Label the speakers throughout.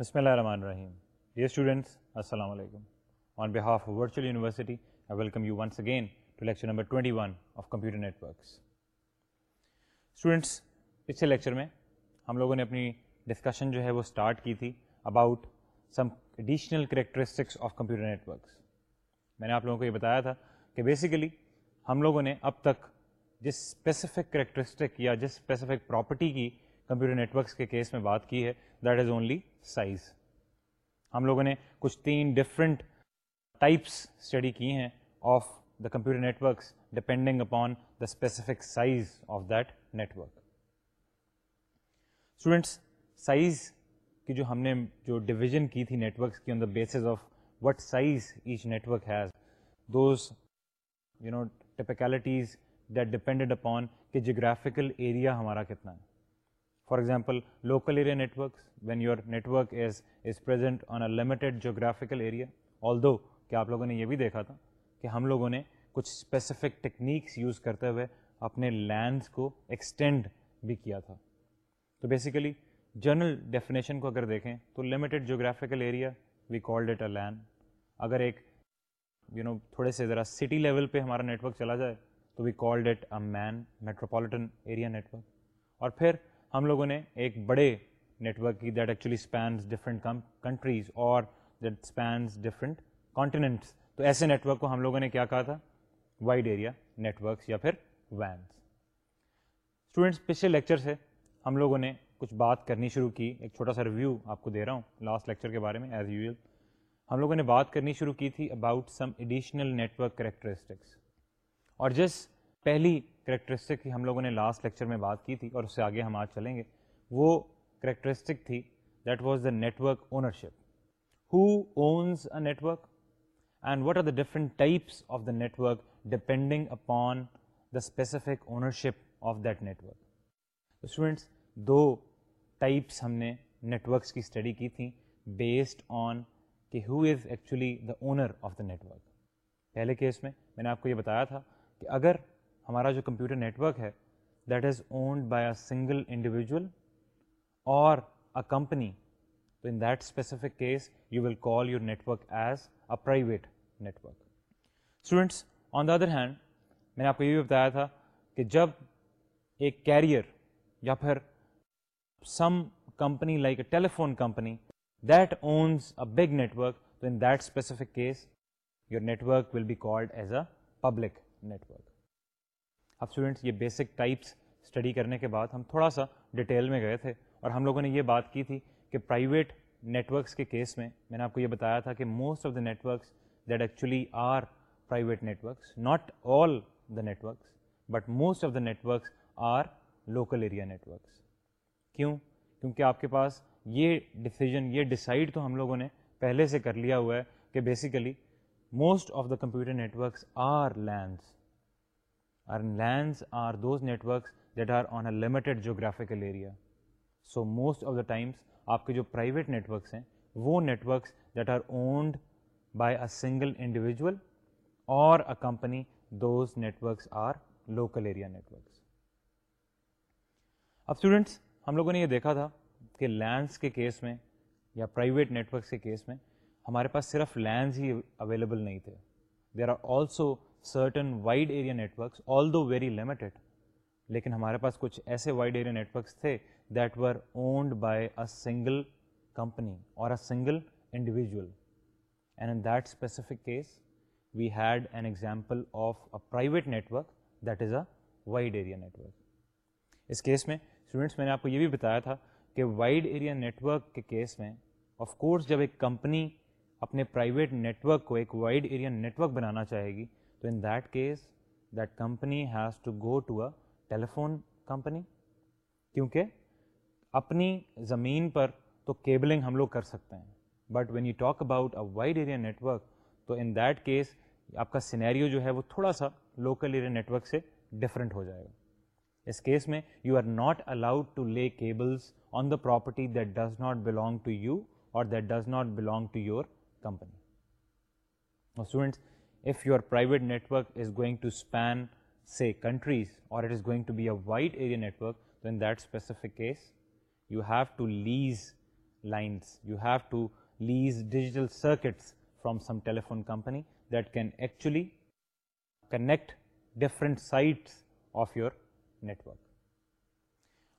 Speaker 1: بسم اللہ الرحمن الرحیم یس اسٹوڈنٹس السلام علیکم on behalf virtual university I welcome you once again to lecture number twenty one of computer networks students پچھلے لیکچر میں ہم لوگوں نے اپنی ڈسکشن جو ہے وہ اسٹارٹ کی تھی about some additional characteristics of computer networks میں نے آپ لوگوں کو یہ بتایا تھا کہ بیسیکلی ہم لوگوں نے اب تک جس اسپیسیفک کریکٹرسٹک یا جس اسپیسیفک پراپرٹی کی کمپیوٹر نیٹ ورکس کے کیس میں بات کی ہے ہم لوگوں نے کچھ تین ڈفرنٹ ٹائپس اسٹڈی کی ہیں of the computer networks depending upon the specific size of that network students size کی جو ہم نے جو ڈویژن کی تھی نیٹورکس کی on the basis of what size H network has those you know typicalities that depend upon کہ geographical area ہمارا کتنا ہے for example local area networks when your network is is present on a limited geographical area although کہ آپ لوگوں نے یہ بھی دیکھا تھا کہ ہم لوگوں نے کچھ اسپیسیفک ٹیکنیکس یوز کرتے ہوئے اپنے لینڈس کو ایکسٹینڈ بھی کیا تھا تو بیسیکلی جنرل ڈیفینیشن کو اگر دیکھیں تو limited geographical area we called it a LAN اگر ایک یو you نو know, تھوڑے سے ذرا سٹی لیول پہ ہمارا نیٹ ورک چلا جائے تو we called it a MAN metropolitan area network اور پھر ہم لوگوں نے ایک بڑے نیٹورک کی that actually spans different countries اور دیٹ اسپینز ڈفرینٹ کانٹیننٹس تو ایسے نیٹورک کو ہم لوگوں نے کیا کہا تھا وائڈ ایریا نیٹورکس یا پھر وینس اسٹوڈینٹس پچھلے لیکچر سے ہم لوگوں نے کچھ بات کرنی شروع کی ایک چھوٹا سا ریویو آپ کو دے رہا ہوں لاسٹ لیکچر کے بارے میں ایز یوزل ہم لوگوں نے بات کرنی شروع کی تھی about some additional network characteristics اور جس پہلی کریکٹرسٹک کی ہم لوگوں نے لاسٹ لیکچر میں بات کی تھی اور اس سے آگے ہم آج چلیں گے وہ کریکٹرسٹک تھی that was the network ownership who owns a network and what are the different types of the network depending upon the specific ownership of that network students دو ٹائپس ہم نے networks کی study کی تھیں based on کہ who is actually the owner of the network پہلے case میں میں نے آپ کو یہ بتایا تھا کہ اگر ہمارا جو کمپیوٹر نیٹ ورک ہے that is owned by a single individual اور اے کمپنی تو in that specific case you will call your network as a private network students on the other hand میں نے آپ کو یہ بھی بتایا تھا کہ جب ایک کیریئر یا پھر some company like a telephone company that owns a big network تو in that specific case your network will be called as a public network اب اسٹوڈنٹس یہ بیسک ٹائپس اسٹڈی کرنے کے بعد ہم تھوڑا سا ڈیٹیل میں گئے تھے اور ہم لوگوں نے یہ بات کی تھی کہ پرائیویٹ نیٹورکس کے کیس میں میں نے آپ کو یہ بتایا تھا کہ most of the net works that actually are private net works not all the net works but most of the net works are local area net works کیوں کیونکہ آپ کے پاس یہ ڈسیزن یہ ڈسائڈ تو ہم لوگوں نے پہلے سے کر لیا ہوا ہے کہ basically most of the computer net works are LANs LAN are those networks that are on a limited geographical area so most of the times آپ کے جو پرائیویٹ نیٹورکس ہیں وہ networks that are owned by a single individual اور a company those networks are local area networks اب students ہم لوگوں نے یہ دیکھا تھا کہ لینڈس کے کیس میں یا پرائیویٹ نیٹورکس کے کیس میں ہمارے پاس صرف لینڈز ہی اویلیبل نہیں تھے there are also certain wide area net works although very limited لیکن ہمارے پاس کچھ ایسے وائڈ ایریا نیٹ ورکس تھے that were owned by a single company اور a single individual and in that specific case we had an example of a private network that is a wide area network اس case میں students میں نے آپ کو یہ بھی بتایا تھا کہ وائڈ ایریا نیٹ ورک کے کیس میں آف کورس جب ایک کمپنی اپنے پرائیویٹ نیٹورک کو ایک وائڈ ایریا نیٹ ورک بنانا چاہے گی تو in that case that company has to go to a telephone company کیونکہ اپنی زمین پر تو کیبلنگ ہم لوگ کر سکتے ہیں but when you talk about a wide area network تو ان دیٹ کیس آپ کا سینیریو جو ہے وہ تھوڑا سا لوکل ایریا نیٹورک سے ڈفرینٹ ہو جائے گا اس کیس میں you are not allowed to lay cables on the property that does not belong to you اور that does not belong to your company اور students if your private network is going to span سے countries اور it is going to be a wide area network تو in that specific case you have to lease lines you have to lease digital circuits from some telephone company that can actually connect different sites of your network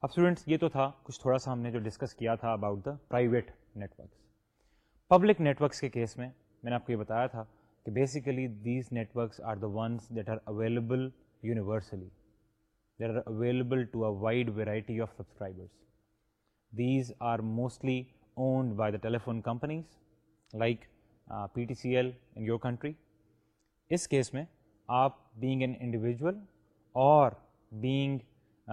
Speaker 1: اب students یہ تو تھا کچھ تھوڑا سا ہم نے جو ڈسکس کیا تھا about the private networks public net works کے کیس میں میں نے آپ کو یہ بتایا تھا کہ basically these net works are the ones that are available universally that are available to a wide variety of subscribers these are mostly owned by the telephone companies like P T C L in your country اس case میں آپ being an individual اور being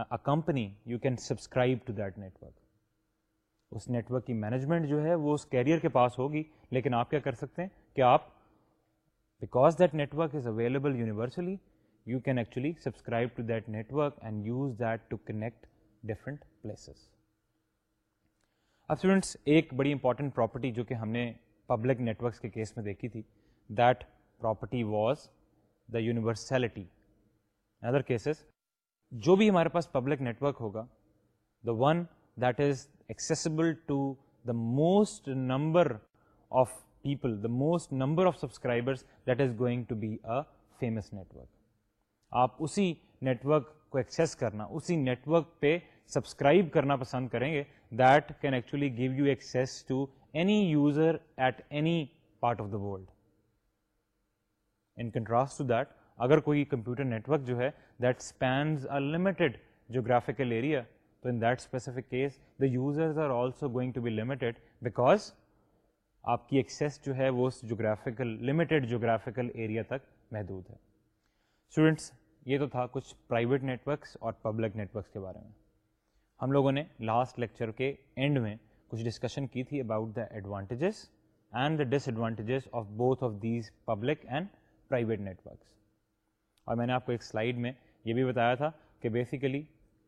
Speaker 1: a company you can subscribe to that network اس network کی management جو ہے وہ اس career کے پاس ہوگی لیکن آپ کیا کر سکتے ہیں کہ آپ because that network is available universally you can actually subscribe to that network and use that to connect different places اب اسٹوڈینٹس ایک بڑی امپارٹینٹ پراپرٹی جو کہ ہم نے پبلک نیٹورکس کے کیس میں دیکھی تھی that property was the university other cases جو بھی ہمارے پاس پبلک نیٹورک ہوگا the one that is accessible to the most number of people the most number of subscriber that is going to be اےمس network آپ اسی network کو access کرنا اسی نیٹورک پہ سبسکرائب کرنا پسند کریں گے that can actually give you access to any user at any part of the world in contrast to that اگر کوئی کمپیوٹر نیٹ ورک جو ہے دیٹ اسپینٹڈ جوگرافیکل ایریا تو in that specific case the users because آپ کی access جو ہے وہ جغرافیکل لمیٹیڈ جغرافیکل ایریا تک محدود ہے اسٹوڈنٹس یہ تو تھا کچھ پرائیویٹ نیٹ ورکس اور پبلک نیٹورکس کے بارے میں ہم لوگوں نے لاسٹ لیکچر کے اینڈ میں کچھ ڈسکشن کی تھی about the advantages and the disadvantages of both of these public and private networks اور میں نے آپ کو ایک سلائڈ میں یہ بھی بتایا تھا کہ بیسیکلی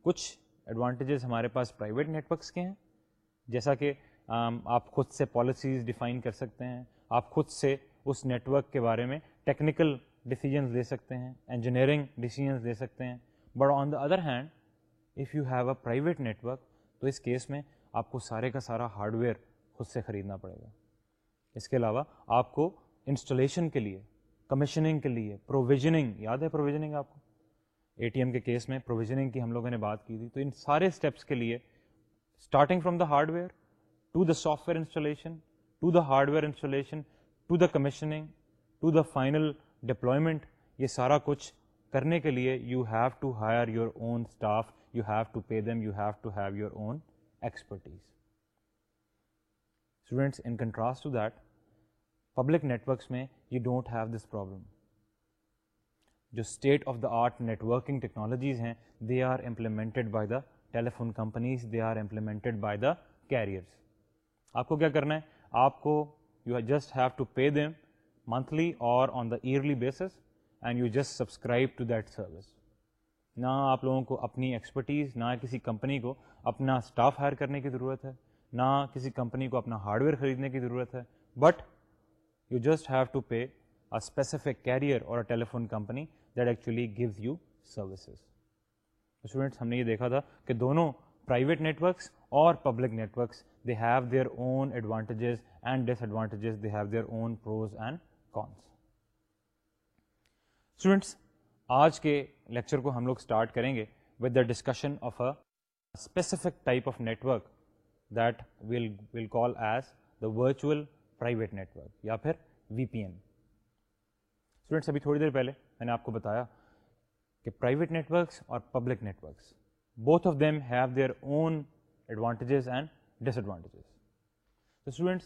Speaker 1: کچھ ایڈوانٹیجز ہمارے پاس پرائیویٹ نیٹ ورکس کے ہیں جیسا کہ آپ خود سے پالیسیز ڈیفائن کر سکتے ہیں آپ خود سے اس نیٹ ورک کے بارے میں ٹیکنیکل ڈیسیجنز لے سکتے ہیں انجینئرنگ ڈیسیجنز لے سکتے ہیں but on the other hand if you have a private network تو اس کیس میں آپ کو سارے کا سارا ہارڈ ویئر خود سے خریدنا پڑے گا اس کے علاوہ آپ کو انسٹالیشن کے لیے کمیشننگ کے لیے پروویژنگ یاد ہے پروویژننگ آپ کو اے ٹی ایم کے کیس میں پروویژنگ کی ہم لوگوں نے بات کی تھی تو ان سارے اسٹیپس کے لیے starting from the hardware to the software installation to the hardware installation to the commissioning to the final یہ سارا کچھ کرنے کے لیے you have to hire your own staff you have to pay them you have to have your own expertise students in contrast to that public networks میں you don't have this problem جو state of the art networking technologies ہیں they are implemented by the telephone companies they are implemented by the carriers آپ کو کیا کرنا ہے آپ کو you just have to pay them monthly اور on the yearly basis and you just subscribe to that service نہ آپ لوگوں کو اپنی ایکسپرٹیز نہ کسی کمپنی کو اپنا اسٹاف ہائر کرنے کی ضرورت ہے نہ کسی کمپنی کو اپنا ہارڈ ویئر خریدنے کی ضرورت ہے but you just have to pay specific carrier اور telephone company that actually gives you services students ہم نے یہ دیکھا تھا کہ دونوں پرائیویٹ نیٹورکس اور public networks they have their own advantages and disadvantages they have their own pros and cons students آج کے لیکچر کو ہم لوگ اسٹارٹ کریں گے with the discussion of specific type of network we'll call as the virtual private network یا پھر V P M students ابھی تھوڑی دیر پہلے میں نے آپ کو بتایا کہ پرائیویٹ نیٹورکس اور public networks both of them have their own advantages and تو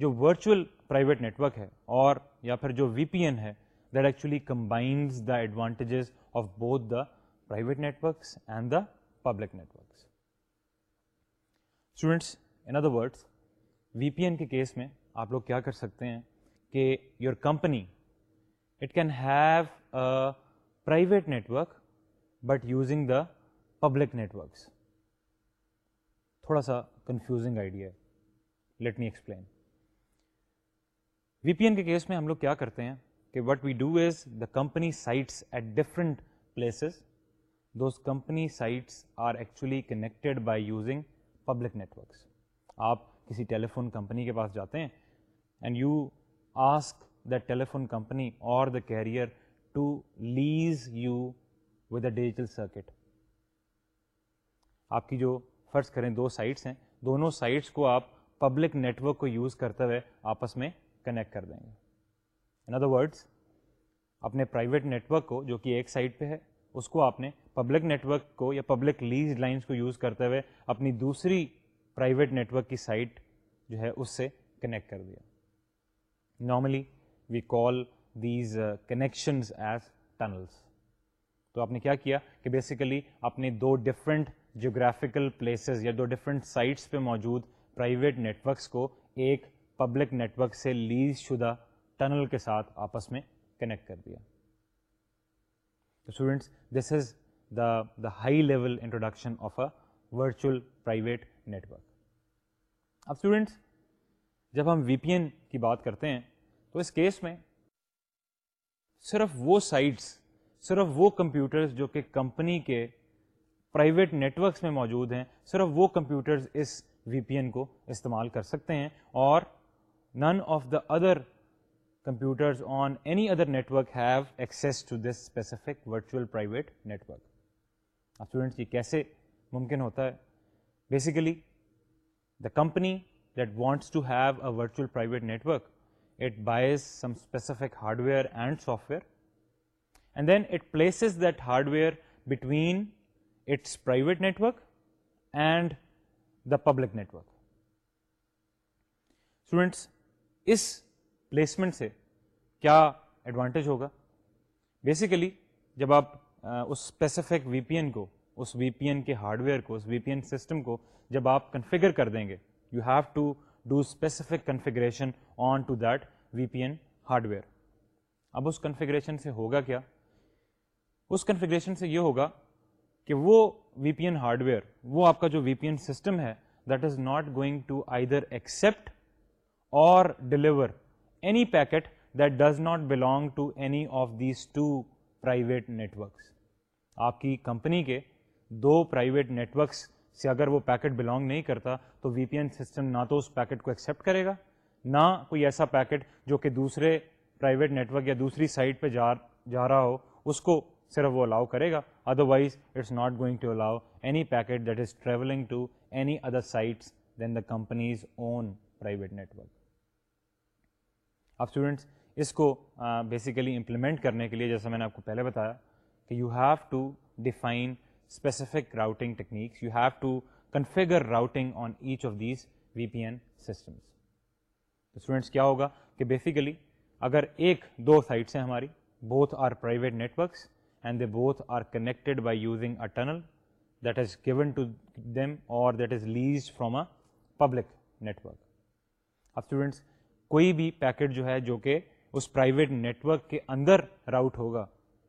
Speaker 1: جو ورچوئل پرائیویٹ نیٹورک ہے اور یا پھر جو وی پی این ہے that actually combines the advantages of both the private networks and the public students in other words V P N کے case میں آپ لوگ کیا کر سکتے ہیں کہ your company it can have private network but using the public networks تھوڑا سا کنفیوزنگ آئیڈیا ہے let me explain V P N کے کیس میں ہم لوگ کیا کرتے ہیں کہ what we do is the company sites at different places those company sites are actually connected by using public networks آپ کسی ٹیلیفون کمپنی کے پاس جاتے ہیں and you ask the telephone company اور the carrier to lease you with a digital circuit آپ کی جو فرض کریں دو سائٹس ہیں دونوں سائٹس کو آپ پبلک نیٹورک کو یوز کرتے ہوئے آپس میں کنیکٹ کر دیں گے ان ادر ورڈس اپنے پرائیویٹ نیٹورک کو جو کہ ایک سائٹ پہ ہے اس کو آپ نے پبلک نیٹورک کو یا پبلک لیز لائنس کو یوز کرتے ہوئے اپنی دوسری پرائیویٹ نیٹورک کی سائٹ جو ہے اس سے کنیکٹ کر دیا normally we call these connections as tunnels تو آپ نے کیا کیا کہ بیسیکلی اپنے دو ڈفرینٹ جیوگرافیکل پلیسز یا دو ڈفرینٹ سائٹس پہ موجود پرائیویٹ نیٹ ورکس کو ایک پبلک نیٹ ورک سے لیز شدہ ٹنل کے ساتھ آپس میں کنیکٹ کر دیا students students this is the the high level introduction of a virtual private network اب اسٹوڈنٹس جب ہم وی پی این کی بات کرتے ہیں تو اس کیس میں صرف وہ سائٹس صرف وہ کمپیوٹرز جو کہ کمپنی کے پرائیویٹ نیٹ ورکس میں موجود ہیں صرف وہ کمپیوٹرز اس وی پی این کو استعمال کر سکتے ہیں اور none of the other computers on any other network have access to this specific virtual private students یہ کیسے ممکن ہوتا ہے basically the company that wants to have a virtual private network it buys some specific hardware and software and then it places that hardware between its private network and the public network students اس placement سے کیا advantage ہوگا basically جب آپ specific V P N کو اس V P N کے hardware کو اس وی پی این سسٹم کو جب آپ کنفیگر کر دیں گے you have to do specific configuration on to that V P N hardware اب اس کنفیگریشن سے ہوگا کیا اس کنفیگریشن سے یہ ہوگا کہ وہ V P N hardware وہ آپ کا جو وی پی این سسٹم ہے that is not going to either accept اور deliver any packet that does not belong to any of these two private networks آپ کی کمپنی کے دو پرائیویٹ نیٹ ورکس سے اگر وہ پیکٹ بلانگ نہیں کرتا تو وی پی این سسٹم نہ تو اس پیکٹ کو ایکسیپٹ کرے گا نہ کوئی ایسا پیکٹ جو کہ دوسرے پرائیویٹ نیٹورک یا دوسری سائٹ پہ جا جا رہا ہو اس کو صرف وہ الاؤ کرے گا otherwise it's not going to allow any packet that is travelling to any other sites then the company's own private network اب اسٹوڈنٹس اس کو بیسیکلی امپلیمنٹ کرنے کے لیے جیسا میں نے آپ کو پہلے بتایا کہ you have to define specific routing techniques you have to configure routing on each of these V P N systems students کیا ہوگا کہ بیسیکلی اگر ایک دو سائٹس ہیں ہماری both are private networks and they both are connected by using a tunnel that is given to them اور that is lease from a public network اب students کوئی بھی پیکٹ جو ہے جو کہ اس پرائیویٹ نیٹورک کے اندر راؤٹ ہوگا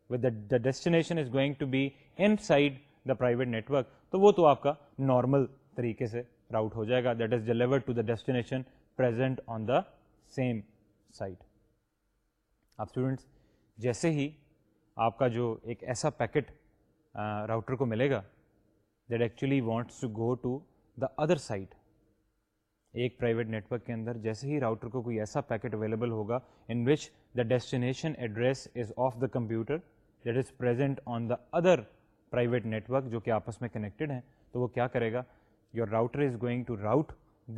Speaker 1: with the destination is going to be in side the private network تو وہ تو آپ کا نارمل طریقے سے راؤٹ ہو جائے گا that is deliver to the destination present on the same site اب اسٹوڈنٹس جیسے ہی آپ کا جو ایک ایسا پیکٹ راؤٹر کو ملے گا that actually wants to go to the other site ایک پرائیویٹ نیٹ ورک کے اندر جیسے ہی راؤٹر کو کوئی ایسا پیکٹ اویلیبل ہوگا in which the destination address is of the computer that is present on the other private network جو کہ آپس میں کنیکٹیڈ ہیں تو وہ کیا کرے گا your router is going to route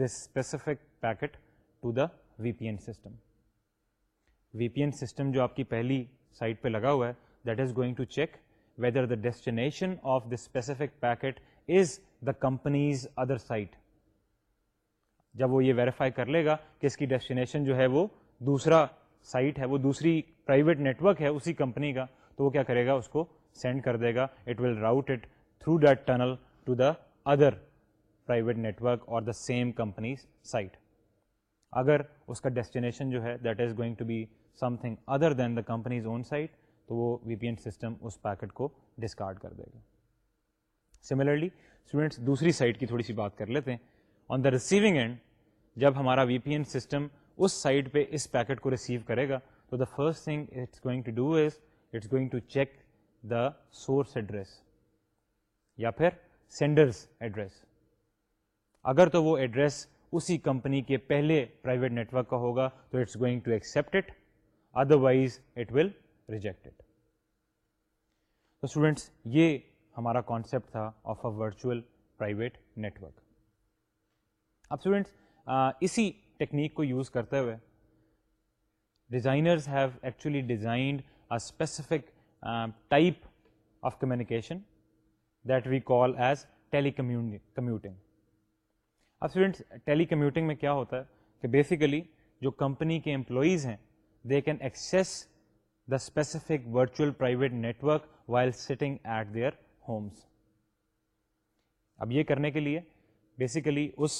Speaker 1: this specific packet to the V P N system V P N system جو آپ کی پہلی سائٹ پہ لگا ہوا ہے that is going to check whether the destination of the specific packet is the company's other site جب وہ یہ ویریفائی کر لے گا کہ اس کی ڈیسٹینیشن جو ہے وہ دوسرا سائٹ ہے وہ دوسری پرائیویٹ نیٹورک ہے اسی کمپنی کا تو وہ کیا کرے گا اس کو سینڈ کر دے گا it will route it through that tunnel to the other private network اور دا سیم کمپنیز سائٹ اگر اس کا ڈیسٹینیشن جو ہے that is going to be something other then the company's own site تو وہ وی پی این سسٹم اس packet کو ڈسکارڈ کر دے گا سملرلی اسٹوڈینٹس دوسری سائٹ کی تھوڑی سی بات کر لیتے ہیں آن دا ریسیونگ اینڈ جب ہمارا وی پی این سسٹم اس سائٹ پہ اس پیکٹ کو ریسیو کرے گا تو the first thing it's going to do is it's going to check the source address یا پھر سینڈرس ایڈریس اگر تو وہ ایڈریس اسی کمپنی کے پہلے پرائیویٹ نیٹورک کا ہوگا تو it's going to accept it otherwise it will rejected تو اسٹوڈینٹس یہ ہمارا کانسیپٹ تھا of a virtual private network اب اسٹوڈینٹس اسی ٹیکنیک کو یوز کرتے ہوئے designers have actually designer specific type of communication that we call as telecommuting اب اسٹوڈینٹس ٹیلی کمیوٹنگ میں کیا ہوتا ہے کہ بیسیکلی جو کمپنی کے امپلائیز ہیں they can access specific virtual private network while sitting at their homes اب یہ کرنے کے لیے بیسیکلی اس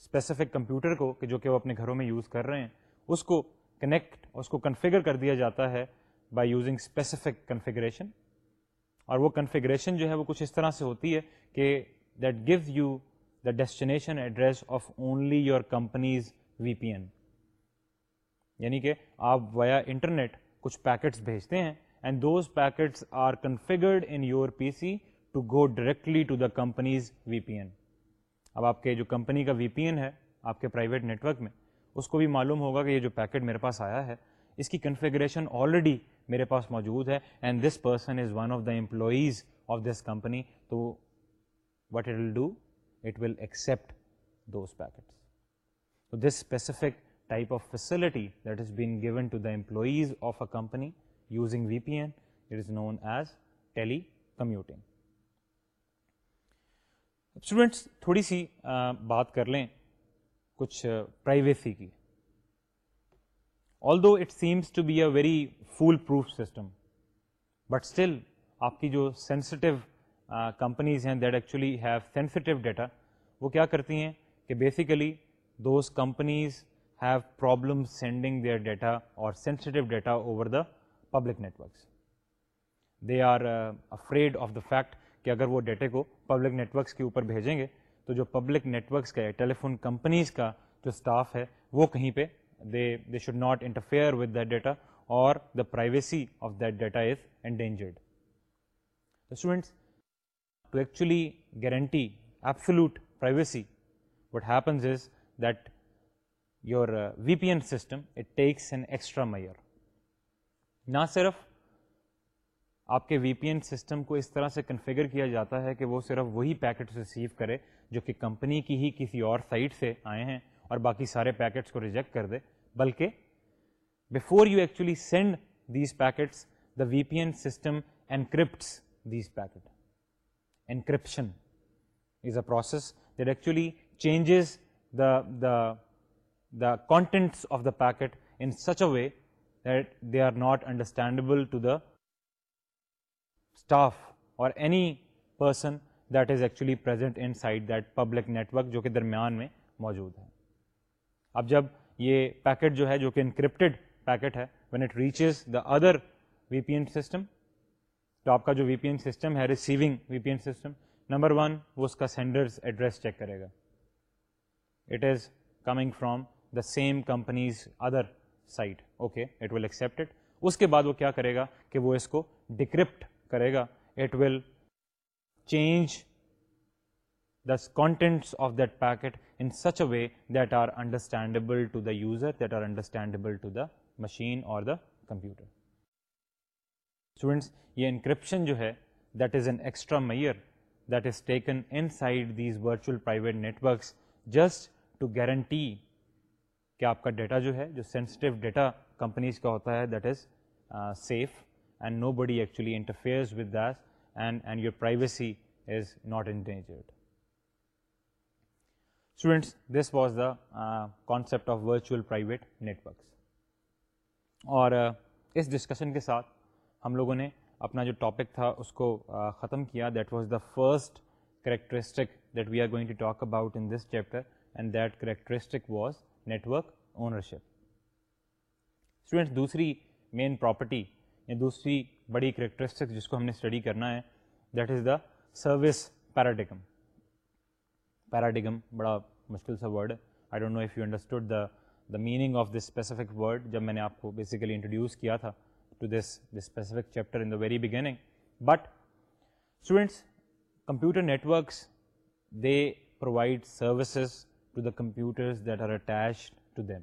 Speaker 1: اسپیسیفک کمپیوٹر کو کہ جو کہ وہ اپنے گھروں میں یوز کر رہے ہیں اس کو کنیکٹ اس کو کنفیگر کر دیا جاتا ہے بائی یوزنگ اسپیسیفک کنفیگریشن اور وہ کنفیگریشن جو ہے وہ کچھ اس طرح سے ہوتی ہے کہ that gives you the destination address of only your company's V P N یعنی کہ آپ ویا انٹرنیٹ کچھ پیکٹس بھیجتے ہیں and those packets are configured in your P C to go directly to the company's V P N اب آپ کے جو کمپنی کا وی پی این ہے آپ کے پرائیویٹ نیٹ ورک میں اس کو بھی معلوم ہوگا کہ یہ جو پیکٹ میرے پاس آیا ہے اس کی کنفیگریشن آلریڈی میرے پاس موجود ہے and this person is one of the employees of this company تو what will do it will accept those packets تو دس اسپیسیفک اسٹوڈینٹس تھوڑی سی بات کر لیں کچھ پرائیویسی کی آل دو it seems to be a very foolproof system but still آپ کی جو سینسٹیو کمپنیز ہیں that actually have sensitive data وہ کیا کرتی ہیں کہ basically those companies have problem sending their data اور sensitive data over the public networks they are afraid of the fact کہ اگر وہ ڈیٹے کو پبلک نیٹورکس کے اوپر بھیجیں گے تو جو پبلک نیٹورکس ورکس کا ٹیلیفون کمپنیز کا جو اسٹاف ہے وہ کہیں پہ they they should not interfere with that data اور the privacy of that data is endangered students guarantee absolute privacy what happens is that your V P N system takes an extra measure نہ صرف آپ کے V P N system کو اس طرح سے configure کیا جاتا ہے کہ وہ صرف وہی پیکٹس ریسیو کرے جو کہ کمپنی کی ہی کسی اور سائٹ سے آئے ہیں اور باقی سارے پیکٹس کو ریجیکٹ کر دے بلکہ before you actually send these packets the V P N system encrypts these packet encryption is a process that actually changes the the contents of the packet in such a way that they are not not to the staff اور any person that is actually present inside that public network جو کہ درمیان میں موجود ہے اب جب یہ پیکٹ جو ہے جو کہ انکرپٹڈ پیکٹ ہے when it reaches the other V P N system تو آپ کا جو وی پی این سسٹم ہے receiving V P N system number one وہ اس کا سینڈرز ایڈریس چیک کرے گا it is coming from the same company's other site okay it will accept it اس کے بعد وہ کیا کرے گا کہ وہ اس کو ڈیکرپٹ کرے گا it will change the contents of that packet in such a way that are understandable to the user that are understandable to the machine اور دا کمپیوٹر اسٹوڈینٹس یہ انکرپشن جو ہے that is an extra mayor that is taken inside these virtual private networks just to guarantee کہ آپ کا data جو ہے جو سینسٹیو ڈیٹا کمپنیز کا ہوتا ہے that is safe and nobody actually interferes with this and and your privacy is not endangered students this was the concept of virtual private networks اور uh, اس discussion کے ساتھ ہم لوگوں نے اپنا جو ٹاپک تھا اس کو uh, ختم کیا that was the first characteristic that we are going to talk about in this chapter and that characteristic was network ownership students دوسری مین پراپرٹی یا دوسری بڑی کریکٹرسٹک جس کو ہم نے اسٹڈی کرنا ہے that is the service paradigm paradigm بڑا مشکل سا ورڈ ہے I don't know if you understood the the meaning of this specific word جب میں نے آپ کو بیسیکلی انٹروڈیوس کیا تھا to this this specific chapter in the very beginning but students computer networks they provide services to the computers that are attached to them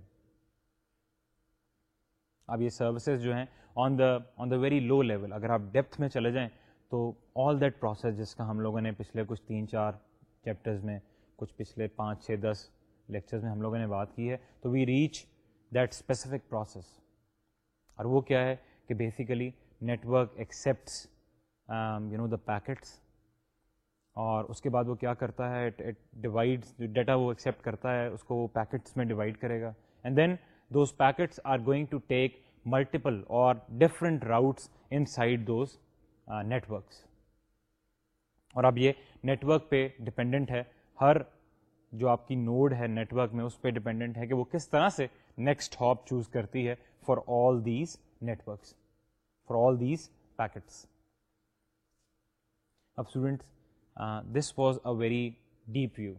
Speaker 1: اب یہ services جو ہیں on the on the very low level اگر آپ depth میں چلے جائیں تو آل دیٹ پروسیس جس کا ہم لوگوں نے پچھلے کچھ تین چار چیپٹرز میں کچھ پچھلے پانچ چھ دس لیکچرز میں ہم لوگوں نے بات کی ہے تو we reach that specific process اور وہ کیا ہے کہ basically network accepts you know the packets اور اس کے بعد وہ کیا کرتا ہے ڈیوائڈ جو ڈیٹا وہ ایکسیپٹ کرتا ہے اس کو وہ پیکٹس میں ڈیوائڈ کرے گا and then those packets are going to take multiple اور different routes inside those networks اور اب یہ نیٹورک پہ ڈپینڈنٹ ہے ہر جو آپ کی نوڈ ہے نیٹورک میں اس پہ ڈپینڈنٹ ہے کہ وہ کس طرح سے نیکسٹ ہاپ چوز کرتی ہے for all these networks for all these packets اب students this was a very deep view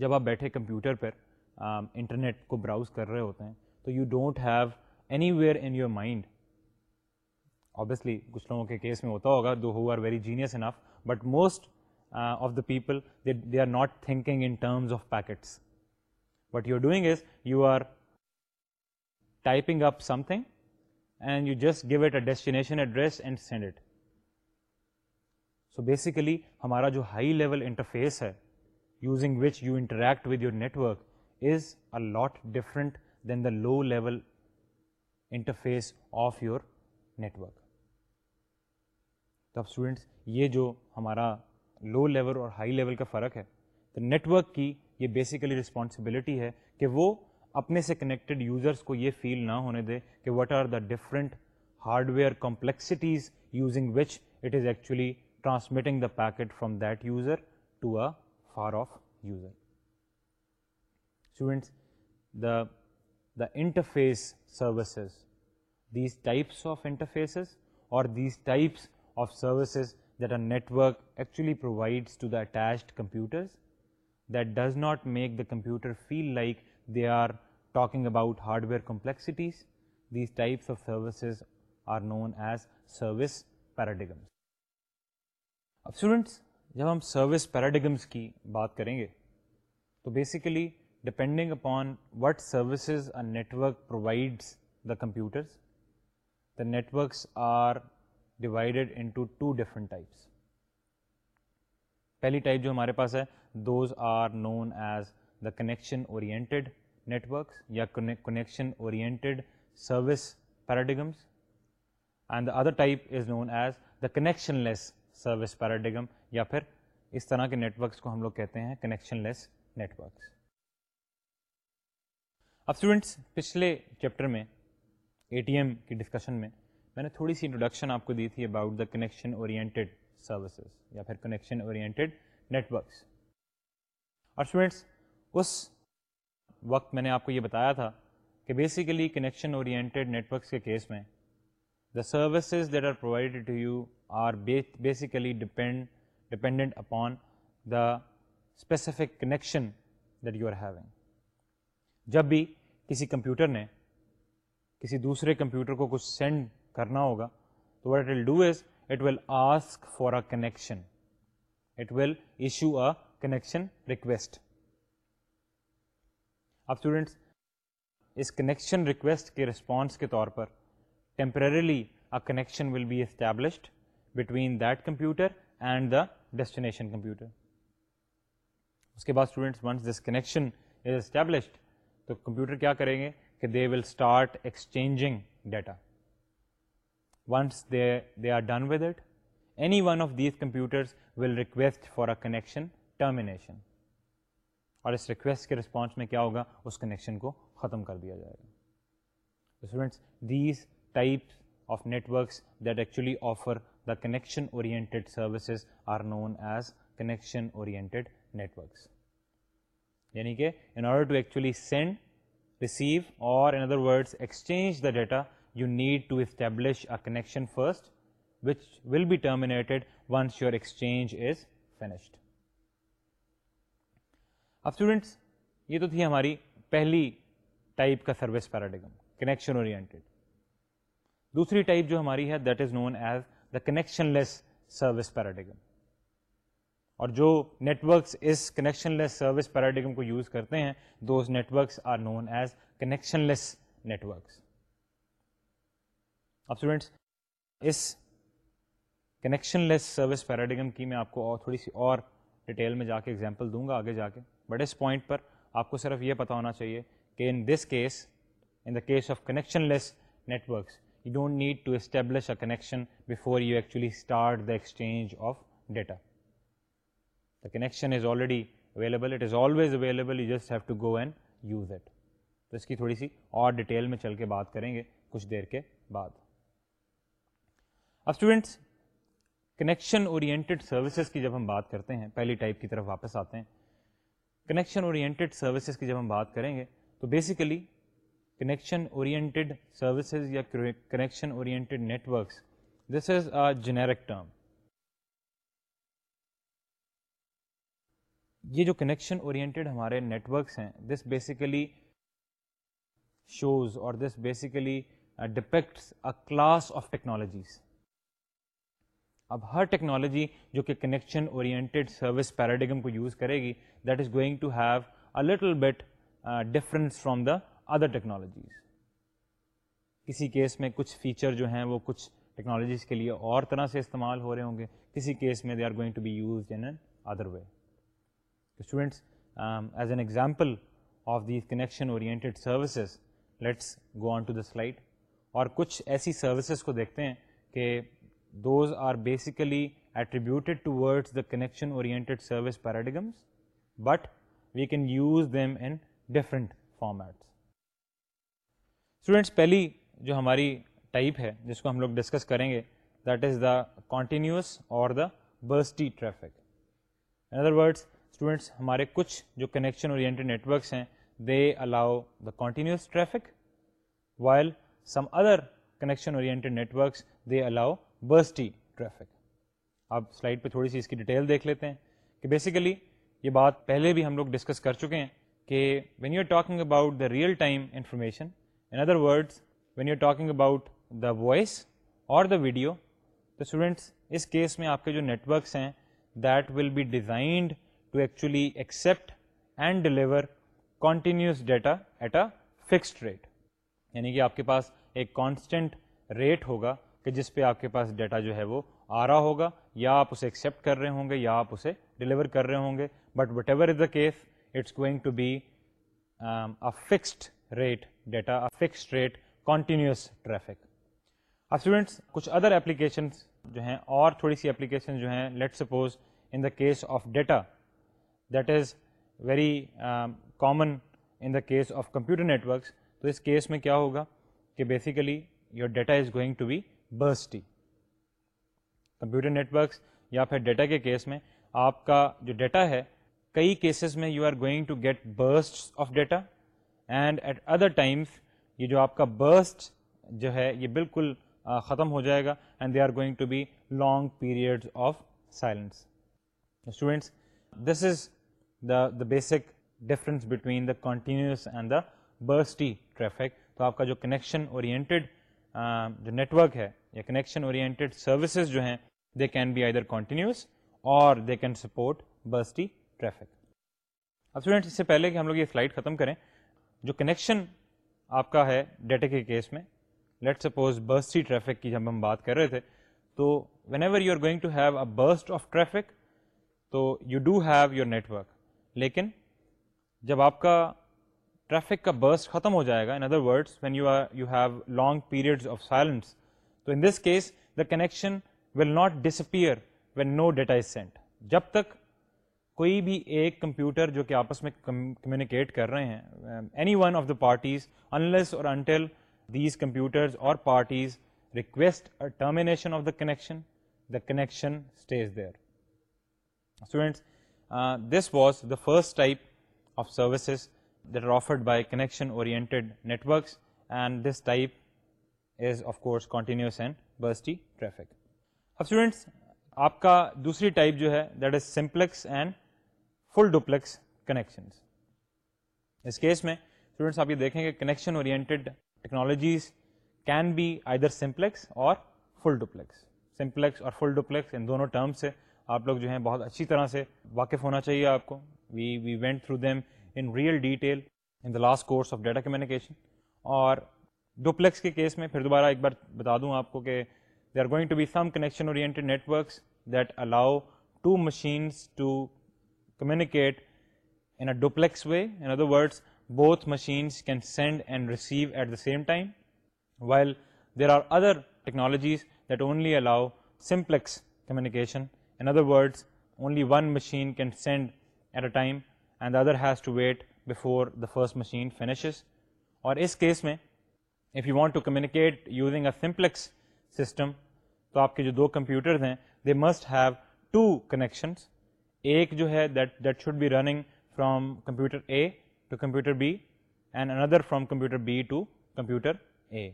Speaker 1: جب آپ بیٹھے کمپیوٹر پر انٹرنیٹ کو براؤز کر رہے ہوتے ہیں تو you don't have anywhere in your mind obviously کچھ لوگوں کے کیس میں ہوتا ہوگا دو who are very genius enough but most of the people they are not thinking in terms of packets what you are doing is you are typing up something and you just give it a destination address and send it so basically ہمارا جو high level interface ہے using which you interact with your network is a lot different than the low level interface of your network تو اب students یہ جو ہمارا low level اور high level کا فرق ہے تو نیٹ ورک کی یہ بیسیکلی رسپانسبلٹی ہے کہ وہ اپنے سے کنیکٹڈ یوزرس کو یہ فیل نہ ہونے دے کہ what are the different hardware complexities using which it is actually transmitting the packet from that user to a far off user. Students, the interface services, these types of interfaces or these types of services that a network actually provides to the attached computers, that does not make the computer feel like they are talking about hardware complexities. These types of services are known as service paradigms. اب students جب ہم service paradigms کی بات کریں گے تو basically depending upon what services a network provides the computers the networks are divided into two different types پہلی type جو ہمارے پاس ہے those are known as the connection oriented networks یا connection oriented service paradigms and the other type is known as the connectionless service paradigm یا پھر اس طرح کے نیٹ ورکس کو ہم لوگ کہتے ہیں کنیکشن لیس نیٹورکس اب اسٹوڈینٹس پچھلے چیپٹر میں اے ٹی ایم کی ڈسکشن میں میں نے تھوڑی سی انٹروڈکشن آپ کو دی تھی about the connection oriented services یا پھر کنیکشن اورینٹیڈ نیٹورکس اور اسٹوڈینٹس اس وقت میں نے آپ کو یہ بتایا تھا کہ basically connection oriented net works کے کیس میں the services that are provided to you are basically depend dependent upon the specific connection that you are having جب بھی کسی کمپیوٹر نے کسی دوسرے کمپیوٹر کو کچھ سینڈ کرنا ہوگا تو what will do is it will ask for a connection it will issue a connection request اب اسٹوڈینٹس اس کنیکشن ریکویسٹ کے رسپانس کے طور پر temporarily a connection will be established between that computer and the destination computer اس کے بعد is connection is established تو کمپیوٹر کیا کریں گے کہ they will start exchanging data once done with it any one of these computers will request for a connection termination اور اس ریکویسٹ کے ریسپانس میں کیا ہوگا اس کنیکشن کو ختم کر دیا جائے گا students these types of networks that actually offer the connection oriented services are known as connection oriented networks یعنی کہ ان آرڈر سینڈ ریسیو اور data you need to establish آنیکشن first which will be terminated once your exchange is finished اب students یہ تو تھی ہماری پہلی type کا سروس پیراڈیگم کنیکشن اورینٹیڈ دوسری ٹائپ جو ہماری ہے that is known as the connectionless service paradigm اور جو نیٹورکس اس کنیکشن لیس سروس پیراڈیگم کو یوز کرتے ہیں those networks are known as connectionless networks اب اسٹوڈینٹس اس کنیکشن لیس سروس پیراڈیگم کی میں آپ کو اور تھوڑی سی اور ڈیٹیل میں جا کے ایگزامپل دوں گا آگے جا کے بٹ اس پوائنٹ پر آپ کو صرف یہ پتا ہونا چاہیے کہ in this case in the case of connectionless networks you don't need to establish a connection before you actually start the exchange of data the connection is already available it is always available you just have to go and use it تو اس کی تھوڑی سی اور detail میں چل کے بات کریں گے کچھ دیر کے بعد اب اسٹوڈینٹس کنیکشن اوریئنٹیڈ سروسز کی جب ہم بات کرتے ہیں پہلی ٹائپ کی طرف واپس آتے ہیں کنیکشن اورینٹیڈ سروسز کی جب ہم بات کریں گے تو بیسیکلی کنیکشن سروسز یا connection oriented networks this is a generic term یہ جو کنیکشن اورینٹیڈ ہمارے نیٹ ورکس ہیں دس بیسیکلی شوز اور this basically depicts a class of technologies اب ہر ٹیکنالوجی جو کہ کنیکشن اورینٹیڈ سروس پیراڈیگم کو یوز کرے گی that is going to have a little bit difference from the other technologies کسی کیس میں کچھ فیچر جو ہیں وہ کچھ ٹیکنالوجیز کے لیے اور طرح سے استعمال ہو رہے ہوں گے کسی کیس میں they are going to be use in another way students as an example of these connection oriented services let's go on to the slide اور کچھ ایسی سروسز کو دیکھتے ہیں کہ those are basically attributed towards the connection oriented service paradigms but we can use them in different formats students پہلی جو ہماری ٹائپ ہے جس کو ہم لوگ ڈسکس کریں گے دیٹ از دا کانٹینیوس اور the bursty traffic in other words students ہمارے کچھ جو کنیکشن اورینٹیڈ نیٹ ورکس ہیں they allow the continuous traffic while some other connection oriented networks they allow bursty traffic آپ slide پہ تھوڑی سی اس کی detail دیکھ لیتے ہیں کہ بیسیکلی یہ بات پہلے بھی ہم لوگ ڈسکس کر چکے ہیں کہ when you are talking about the real time information in other words when you talking about the voice اور دا ویڈیو تو اسٹوڈنٹس اس کیس میں آپ کے جو نیٹورکس ہیں that will be designed to actually accept and deliver continuous data at a fixed rate یعنی کہ آپ کے پاس ایک کانسٹنٹ ریٹ ہوگا کہ جس پہ آپ کے پاس ڈیٹا جو ہے وہ آ رہا ہوگا یا آپ اسے ایکسیپٹ کر رہے ہوں گے یا آپ اسے ڈلیور کر رہے ہوں گے but whatever is the case it's going to be a fixed rate data fixed rate continuous traffic اب اسٹوڈنٹس کچھ ادر اپلیکیشنس جو ہیں اور تھوڑی سی اپلیکیشن جو ہیں let suppose in the case of data that is very common in the case of computer networks تو اس کیس میں کیا ہوگا کہ basically your data is going to be bursty computer networks یا پھر ڈیٹا کے کیس میں آپ کا جو ڈیٹا ہے کئی کیسز میں you are going to get burst of data and at other times یہ جو آپ کا برسٹ جو ہے یہ بالکل ختم ہو جائے گا and they are going to be long period of silence students this is the the basic difference between the continuous and the bursty traffic تو آپ کا جو کنیکشن اورینٹیڈ جو نیٹورک ہے یا کنیکشن اورینٹیڈ سروسز جو ہیں they can be either continuous اور they can support bursty traffic اب اسٹوڈینٹس اس سے پہلے کہ ہم لوگ یہ فلائٹ ختم کریں جو کنیکشن آپ کا ہے ڈیٹا کے کیس میں لیٹ سپوز برسٹی ہی ٹریفک کی جب ہم بات کر رہے تھے تو whenever you are going to have a burst of traffic تو you do have your network لیکن جب آپ کا ٹریفک کا برسٹ ختم ہو جائے گا in other words when you are you have long period of silence تو in this case the connection will not disappear when no data is sent جب تک کوئی بھی ایک کمپیوٹر جو کہ آپس میں کمیونیکیٹ کر رہے ہیں any one of the parties unless اور انٹل دیز کمپیوٹرز اور parties request termination of the connection the connection stays there students this was the first type of services that are offered by connection oriented networks and this type is of course continuous and bursty traffic اب students آپ کا دوسری type جو ہے that is simplex and full duplex connection اس case میں students آپ یہ دیکھیں کہ connection oriented technologies can be either simplex اور فل ڈوپلیکس سمپلیکس اور فل ڈوپلیکس ان دونوں ٹرمس سے آپ لوگ جو ہیں بہت اچھی طرح سے واقف ہونا چاہیے آپ کو we we went through them in real detail in the last course of data communication اور ڈوپلیکس کے کیس میں پھر دوبارہ ایک بار بتا دوں آپ کو کہ they are going to be some connection oriented net works that allow two machines to communicate in a duplex way in other words both machines can send and receive at the same time well there are other technologies that only allow simplex communication in other words only one machine can send at a time and other has to wait before the first machine finishes اور اس case میں if you want to communicate using a simplex system تو آپ کے جو دو computer ہیں they must have two connections ایک جو ہے that that should be running from computer A to computer B and another from computer B to computer A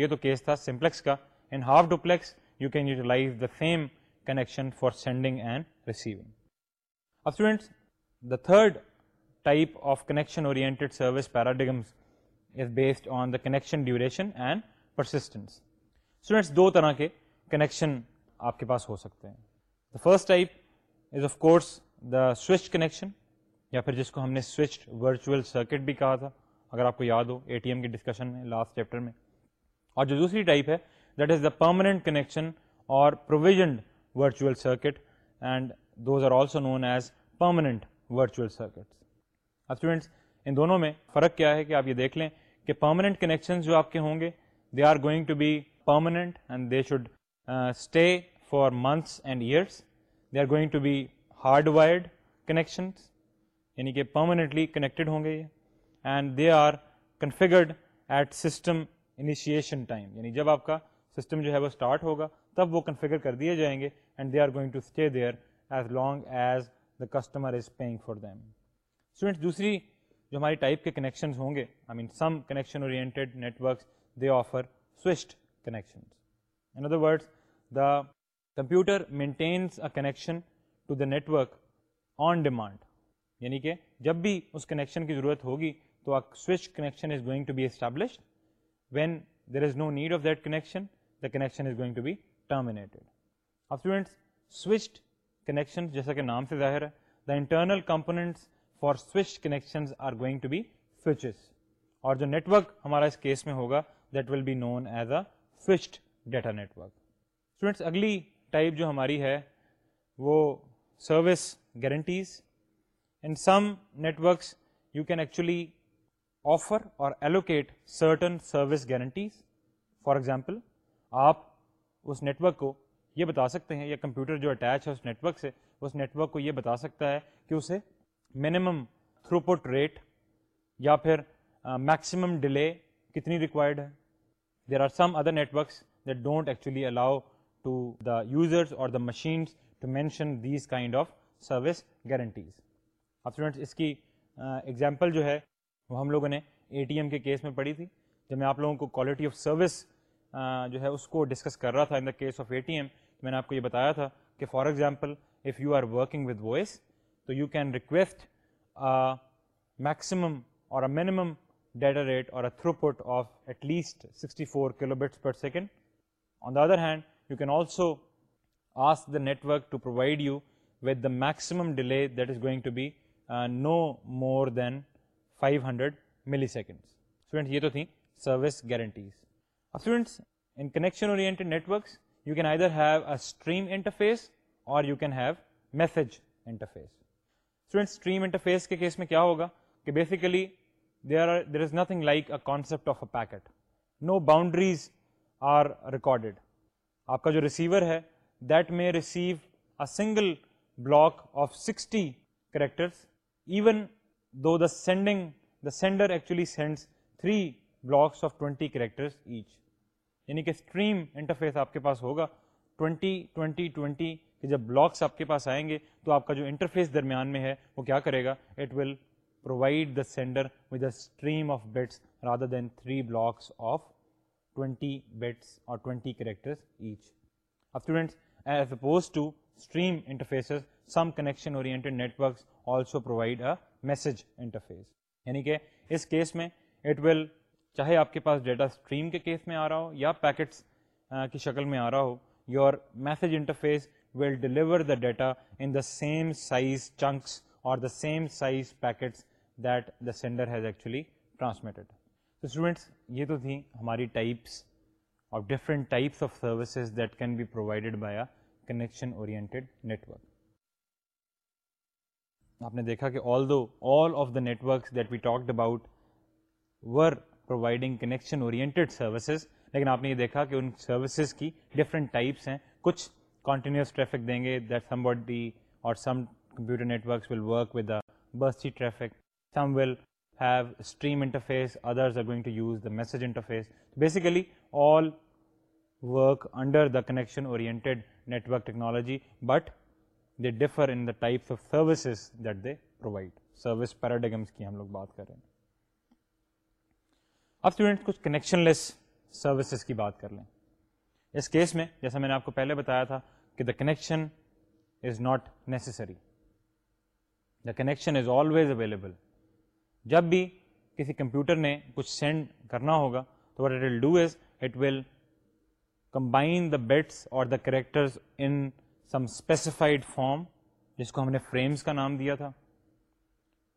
Speaker 1: یہ تو کیس تھا سمپلیکس کا and half duplex you can utilize the same connection for sending and receiving اب students the third type of connection oriented service paradigms is based on the connection duration and persistence students دو طرح کے connection آپ کے پاس ہو سکتے ہیں the first type is of course the switch connection یا پھر جس کو ہم نے سوئچڈ ورچوئل سرکٹ بھی کہا تھا اگر آپ کو یاد ہو اے ٹی ایم کی ڈسکشن میں لاسٹ چیپٹر میں اور جو دوسری ٹائپ ہے that is the permanent connection اور provisioned virtual circuit and those are also known as permanent virtual circuit students ان دونوں میں فرق کیا ہے کہ آپ یہ دیکھ لیں کہ پرماننٹ کنیکشن جو آپ کے ہوں گے they are going to be permanent and they should stay for months and years they are going to be hard wired connections یعنی کہ پرماننٹلی کنیکٹڈ ہوں گے یہ and they are configured at system initiation time یعنی جب آپ کا system جو ہے وہ اسٹارٹ ہوگا تب وہ کنفیگر کر دیے جائیں گے and they are going to stay there as long as the customer is paying for them students دوسری جو ہماری ٹائپ کے کنیکشنز ہوں گے I mean some connection oriented networks they offer switched connection in other words the computer maintains a connection to the network on demand یعنی کہ جب بھی اس کنیکشن کی ضرورت ہوگی تو switch connection is going to be established when there is no need of that connection the connection is going to be terminated students switched connection جیسا کہ نام سے ظاہر ہے the internal components for switch connection are going to be switches اور جو network ہمارا اس کیس میں ہوگا that will be known as a switched data network students اگلی ٹائپ جو ہماری ہے وہ service guarantees and some networks you can actually offer اور allocate certain service guarantees for example آپ اس نیٹورک کو یہ بتا سکتے ہیں یا کمپیوٹر جو اٹیچ ہے اس نیٹورک سے اس نیٹورک کو یہ بتا سکتا ہے کہ اسے منیمم تھرو پٹ ریٹ یا پھر میکسیمم ڈیلے کتنی ریکوائرڈ ہے there are some other net works that don't actually allow to the users اور the machines to mention these kind of service guarantees اب فیڈنڈس اس کی ایگزامپل جو ہے وہ ہم لوگوں نے اے ٹی ایم کے کیس میں پڑھی تھی جب میں آپ لوگوں کو کوالٹی آف سروس جو ہے اس کو ڈسکس کر رہا تھا in the case of A T M میں نے آپ کو یہ بتایا تھا کہ for example if you are working with voice تو یو کین ریکویسٹ میکسیمم اور منیمم ڈیٹا ریٹ اور a through put of at least sixty four kilometre per second on the other hand ن also ask the network to provide you with the maximum delay that is going to be no more than five hundred milliseconds یہ تو تھیں service guarantees in connection اور stream interface اور you can have message interface stream interface کے case میں کیا ہوگا کہ basically there are there is nothing like a concept of a packet no boundaries are recorded آپ کا جو ریسیور ہے that may receive a single block of sixty characters even though the sending the sender actually sends three blocks of twenty characters each یعنی کہ stream interface آپ کے پاس ہوگا ٹوینٹی ٹوینٹی ٹوینٹی کہ جب بلاکس آپ کے پاس آئیں گے تو آپ کا جو انٹرفیس درمیان میں ہے وہ کیا کرے گا it will provide the sender with a stream of bits rather than three blocks of twenty bits اور twenty character each as opposed to stream interface some connection اور میسج انٹرفیس یعنی کہ اس کیس میں اٹ ول چاہے آپ کے پاس ڈیٹا اسٹریم کے کیس میں آ رہا ہو یا پیکٹس کی شکل میں آ رہا ہو your message interface will deliver the data in the same size chunks اور the same size packets that the sender has actually transmitted students یہ تو تھیں ہماری types of different types of services that can be provided by connection oriented network آپ نے دیکھا کہ although all of the networks that we talked about were providing connection oriented services لیکن آپ نے یہ دیکھا کہ ان سروسز کی ڈفرینٹ ٹائپس ہیں کچھ کنٹینیوس ٹریفک دیں گے دیٹ سم باڈی اور some computer networks will work with the bus traffic some will have stream interface ادرگ to use the message interface basically all work under the connection oriented network technology but they differ in the types of services that they provide service paradigms کی ہم لوگ بات کر رہے ہیں اب student کچھ connectionless services کی بات کر لیں اس کیس میں جیسا میں نے آپ کو پہلے بتایا تھا کہ the connection is not necessary the connection is always available جب بھی کسی کمپیوٹر نے کچھ سینڈ کرنا ہوگا تو what it will do is it will combine the bits اور the characters in some specified form جس کو ہم نے فریمس کا نام دیا تھا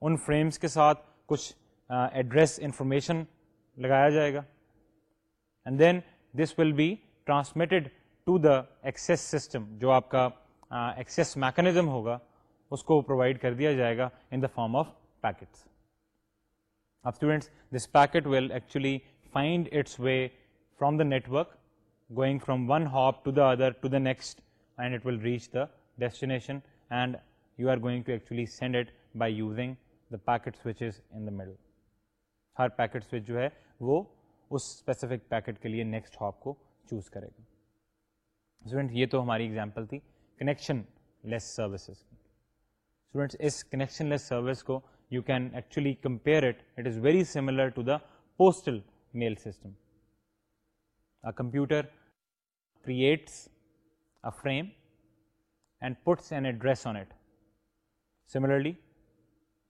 Speaker 1: ان فریمس کے ساتھ کچھ ایڈریس انفارمیشن لگایا جائے گا and then this will be transmitted to the access system جو آپ کا ایکسیس میکنزم ہوگا اس کو پرووائڈ کر دیا جائے گا in the form of packets اب students this packet will actually find its way from the network going from one hop to the other to the next and it will reach the destination and you are going to actually send it by using the packet switches in the middle ہر packet switch جو ہے وہ اس specific packet کے لیے next hop کو choose کرے گا students یہ تو ہماری ایگزامپل تھی کنیکشن لیس سروسز اسٹوڈینٹس اس کنیکشن لیس سروس کو you can actually compare it it is very similar to the postal mail system a computer creates a frame and puts and address on it similarly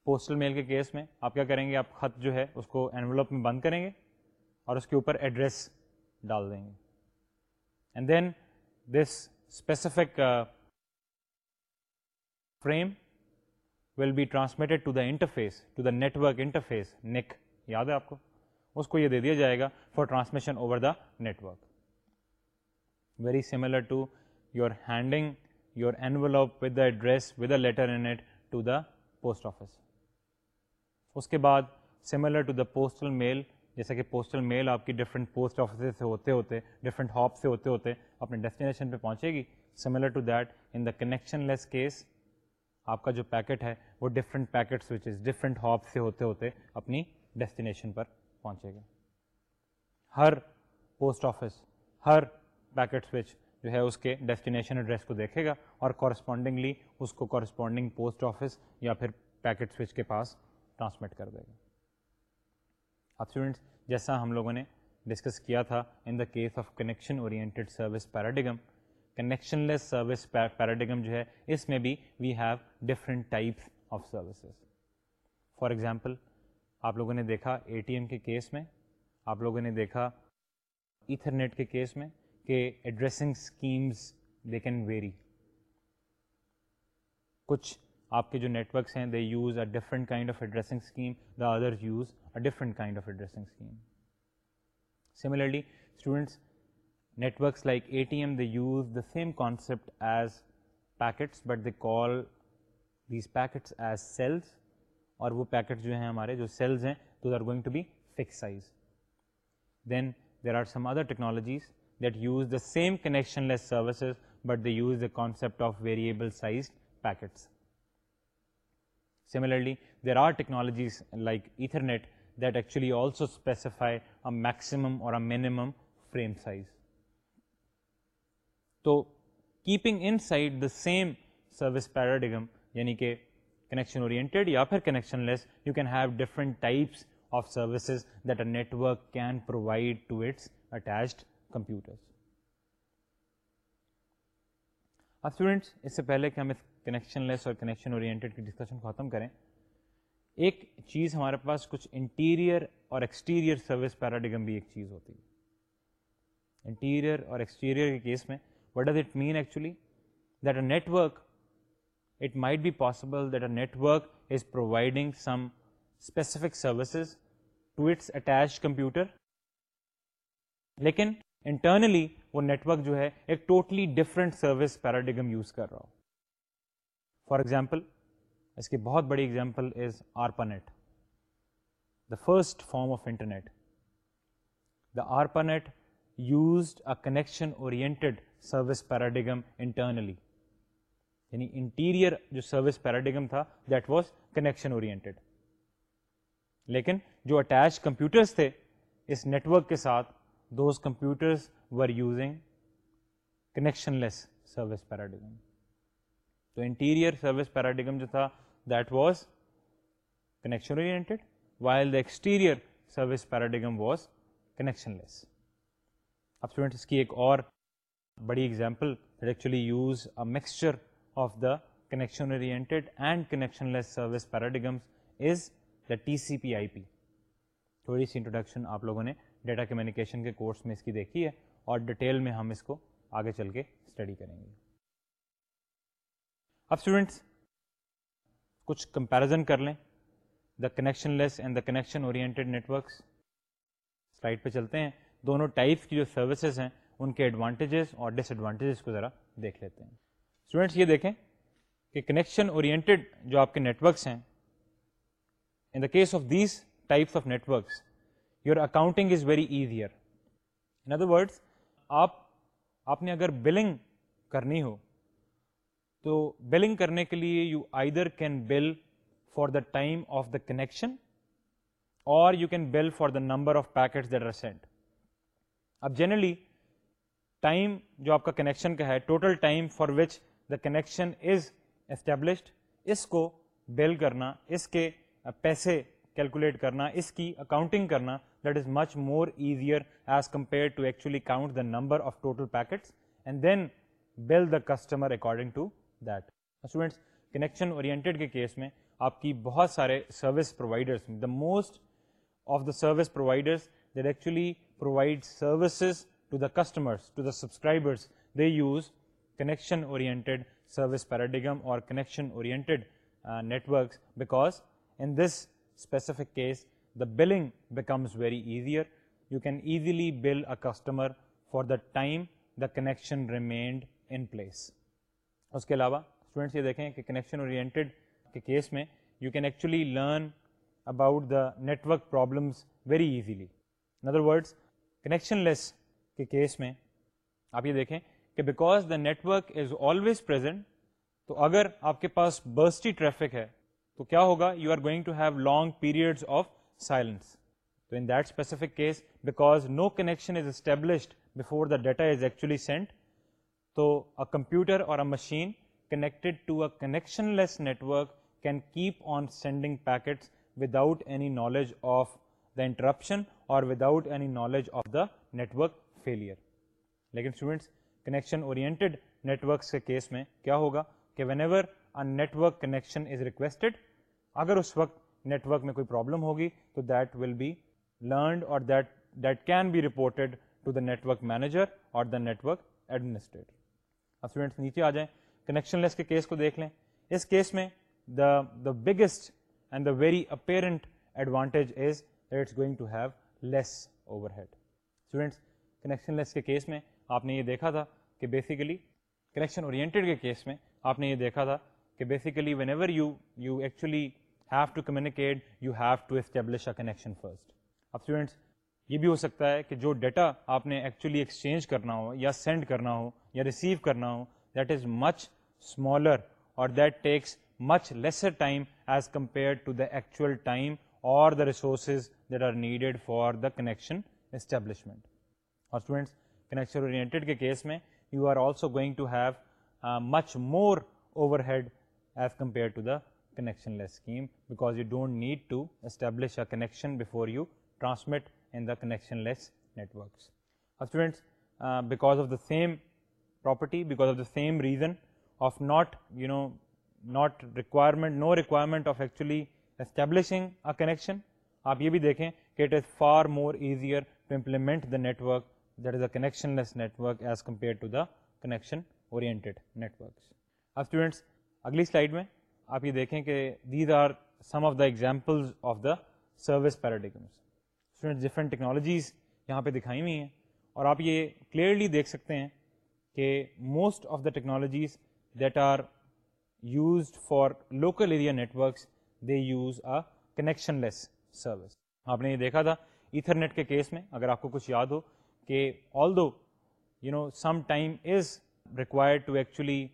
Speaker 1: postal mail کے case میں آپ کیا کریں گے آپ خط جو ہے اس کو اینپ میں بند کریں گے اور اس کے اوپر ایڈریس ڈال دیں گے and then this specific frame will be transmitted to the interface to the network interface یاد ہے آپ کو اس کو یہ دے دیا جائے گا for transmission over the network very similar to your handing your envelope with the address with a letter in and to the post office اس کے بعد similar to the postal mail جیسا کہ پوسٹل میل آپ کی different post office سے ہوتے ہوتے ڈفرینٹ ہاپ سے ہوتے ہوتے اپنے ڈیسٹینیشن پہ پہنچے گی similar to that in the connectionless case آپ کا جو پیکٹ ہے وہ different packet switches different hop سے ہوتے ہوتے اپنی ڈیسٹینیشن پر پہنچے گا ہر پوسٹ آفس ہر پیکٹ سوئچ جو ہے اس کے ڈیسٹینیشن ایڈریس کو دیکھے گا اور کورسپونڈنگلی اس کو کورسپونڈنگ پوسٹ آفس یا پھر پیکٹ سوئچ کے پاس ٹرانسمٹ کر دے گا اب اسٹوڈنٹس جیسا ہم لوگوں نے ڈسکس کیا تھا in the case of connection oriented service paradigm connectionless service paradigm جو ہے اس میں بھی we have different types of services for example آپ لوگوں نے دیکھا اے ٹی ایم کے کیس میں آپ لوگوں نے دیکھا ایتھرنیٹ کے کیس میں کہ addressing schemes they can very کچھ آپ کے جو نیٹورکس ہیں they use a different kind of addressing scheme the other use a different kind of addressing scheme similarly students networks like A T M the use the same concept as packets but they call these packets as cells اور وہ packet جو ہیں ہمارے جو cells ہیں those are going to be fix size then there are some other technologies that use the same connectionless services but they use the concept of variable size packets similarly there are technologies like Ethernet that actually also specify a maximum اور a minimum frame size تو keeping in side the same service paradigm یعنی کہ connection oriented یا پھر connectionless you can have different types of services that net network can provide to its attached computer اب students اس سے پہلے کہ ہم اس کنیکشن لیس اور کنیکشن اورینٹیڈ کی ڈسکشن کو ختم کریں ایک چیز ہمارے پاس کچھ انٹیریئر اور ایکسٹیریئر سروس پیراڈیگم بھی ایک چیز ہوتی ہے انٹیریئر اور ایکسٹیریئر کے کیس میں what does it mean actually that a network it might be possible that a network is providing some specific services to its attach computer لیکن انٹرنلی وہ نیٹورک جو ہے ایک totally different service paradigm use کر رہا ہو for example اس کی بہت بڑی example is ARPANET the first form of internet the ARPANET used a connection oriented service paradigm internally یعنی انٹیریئر جو سروس پیراڈیگم تھا دیٹ واز کنیکشن لیکن جو اٹیچ کمپیوٹرس تھے اس نیٹورک کے ساتھ those computers were using connectionless service paradigm تو انٹیریئر سروس پیراڈیگم جو تھا that was connection while the exterior service paradigm was connectionless اب اسٹوڈنٹ اس کی ایک اور بڑی example actually use a mixture of the connection oriented and connectionless service paradigms is the T C P I P تھوڑی سی introduction آپ لوگوں نے ڈیٹا کمیونیکیشن کے کورس میں اس کی دیکھی ہے اور ڈیٹیل میں ہم اس کو آگے چل کے اسٹڈی کریں گے اب اسٹوڈینٹس کچھ کمپیرزن کر لیں the connectionless and the connection oriented networks slide پہ چلتے ہیں دونوں ٹائپس کی جو سروسز ہیں ان کے ایڈوانٹیجز اور ڈس ایڈوانٹیجز کو ذرا دیکھ لیتے ہیں اسٹوڈینٹس یہ دیکھیں کہ کنیکشن اورینٹیڈ جو آپ کے نیٹورکس ہیں in the case of these types of networks your accounting is very easier in other words آپ آپ نے اگر بلنگ کرنی ہو تو بلنگ کرنے کے لیے you either can bill for the time of the connection or you can bill for the number of packets that are sent اب جنرلی ٹائم جو آپ کا کنیکشن کا ہے total time for which the connection is established اس کو bill کرنا اس کے پیسے کیلکولیٹ کرنا اس کی اکاؤنٹنگ کرنا that is much more easier as compare to actually count the number of total packets and then bill the customer according to that students connection oriented کے کیس میں آپ کی بہت سارے service providers the most of the service providers that actually provide services to the customers to the subscribers they use connection oriented service paradigm or connection oriented networks because in this specific case the billing becomes very easier you can easily bill a customer for the time the connection remained in place اس کے علاوہ students یہ دیکھیں کہ connection oriented کے case میں you can actually learn about the network problems very easily in other words connectionless کے case میں آپ یہ دیکھیں کہ because the network is always تو اگر آپ کے پاس برسٹی ٹریفک ہے تو کیا ہوگا you are going to have long period of silence تو in that specific case because no connection is established before the data is actually sent تو a computer or a machine connected to a connectionless network can keep on sending packets without any knowledge of the interruption or without any knowledge of the network failure لیکن students connection oriented networks کے case میں کیا ہوگا کہ whenever network connection is requested اگر اس وقت network میں کوئی پرابلم ہوگی تو that will be learned or that that can be reported to the network manager or the network administrator اب اسٹوڈینٹس نیچے آ جائیں کنیکشن لیس کے کیس کو دیکھ لیں اس کیس میں the the biggest and the very apparent advantage is it's going to have less overhead students connectionless کے کیس میں آپ نے یہ دیکھا تھا کہ بیسیکلی کنیکشن اورینٹیڈ کے کیس میں آپ نے یہ دیکھا تھا کہ basically whenever you you actually have to communicate you have to establish a connection first اب اسٹوڈنٹس یہ بھی ہو سکتا ہے کہ جو ڈیٹا آپ نے ایکچولی ایکسچینج کرنا ہو یا سینڈ کرنا ہو یا ریسیو کرنا ہو that is much smaller or that takes much lesser time as compare actual time or the resources that are needed for the connection establishment اور اسٹوڈینٹس کنیکشن اورینٹیڈ کے case میں you are also going to have much more overhead as compare to the connectionless scheme because you don't need to establish a connection before you transmit in the connectionless networks اور students because of the same property because of the same reason of not you know not requirement no requirement of actually establishing a connection آپ یہ بھی دیکھیں کہ it is far more easier to implement the network that is a connectionless network as compare to the connection oriented networks اب students اگلی slide میں آپ یہ دیکھیں کہ these are some of the examples of the service paradigms students different technologies یہاں پہ دکھائی ہوئی ہیں اور آپ یہ کلیئرلی دیکھ سکتے ہیں کہ most of the technologies that are used for local area networks they use a connectionless service آپ نے یہ دیکھا تھا ایتھرنیٹ کے کیس میں اگر آپ کو کچھ یاد ہو کہ although you know some time is required to actually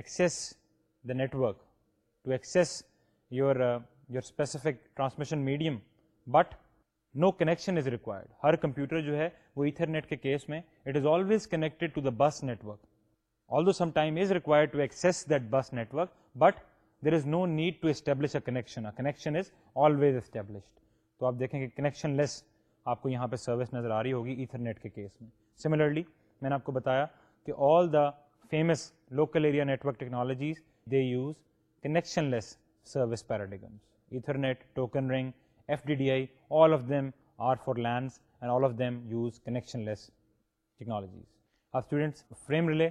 Speaker 1: access the network to access your your specific transmission medium but no connection is required ہر کمپیوٹر جو ہے وہ نیٹ کے کیس میں it is always connected to the bus network though some time is required to access that bus network but there is no need to establish a connection connection is always established تو آپ دیکھیں کہ connection لیس آپ کو یہاں پہ service نظر آ رہی ہوگی ایتھرنیٹ کے کیس میں سملرلی میں نے آپ کو بتایا کہ all the famous local area network technologies they use connectionless service paradigms Ethernet token ring F D D I all of them are for LANs and all of them use connectionless technologies آپ students frame relay